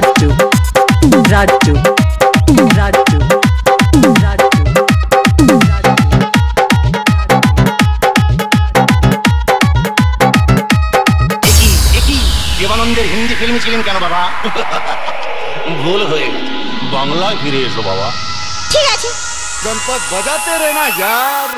রাজ্য রাজ্য রাজ্য দেবানন্দের হিন্দি ফিল্ম ছিলেন কেন বাবা? ভুল হয়ে গেছে। বাংলায় ফিরে এসো বাবা। ঠিক আছে। চম্পক বাজাতে রে না যার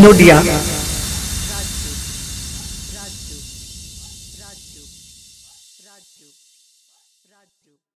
नोडिया